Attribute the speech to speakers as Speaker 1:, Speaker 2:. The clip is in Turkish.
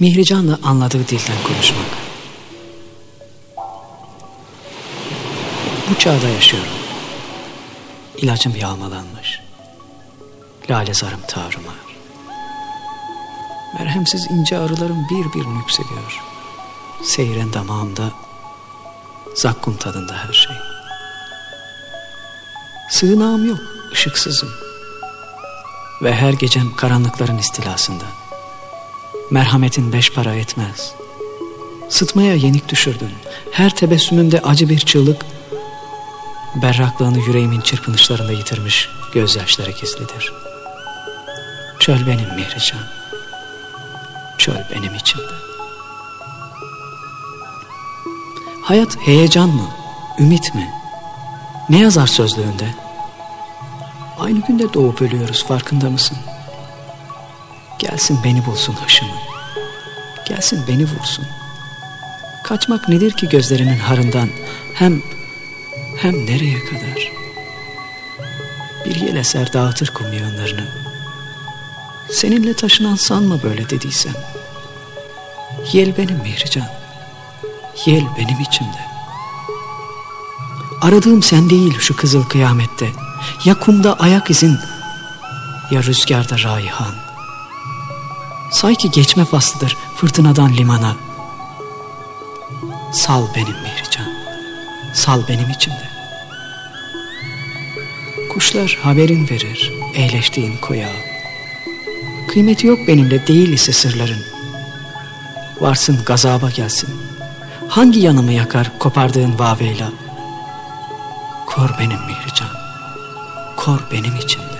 Speaker 1: Mihrican'la anladığı dilden konuşmak. Bu çağda yaşıyorum. İlacım yağmalanmış. Lale zarım tarumar. Merhemsiz ince arılarım bir bir nüksediyor. Seyren damağımda, zakkum tadında her şey. Sığınağım yok, ışıksızım. Ve her gecem karanlıkların istilasında. Merhametin beş para etmez. Sıtmaya yenik düşürdün. Her tebessümümde acı bir çığlık, berraklığını yüreğimin çırpınışlarında yitirmiş gözyaşları gizlidir. Çöl benim Mihrican. Çöl benim içimde. Hayat heyecan mı? Ümit mi? Ne yazar sözlüğünde? Aynı günde doğup ölüyoruz farkında mısın? Gelsin beni bulsun haşımı. Gelsin beni vursun. Kaçmak nedir ki gözlerinin harından? Hem hem nereye kadar? Bir yel eser dağıtır kum yığınlarını. Seninle taşınan sanma böyle dediysem. Yel benim Mihrican. Yel benim içimde. Aradığım sen değil şu kızıl kıyamette. Ya kumda ayak izin ya rüzgarda raihan. Say ki geçme faslıdır fırtınadan limana. Sal benim Mihrican. Sal benim içimde. Kuşlar haberin verir eğleştiğin koya. Kıymeti yok benimle değil ise sırların. Varsın gazaba gelsin. Hangi yanımı yakar kopardığın vaveyla? Kor benim Mihrican. Kor benim içimde.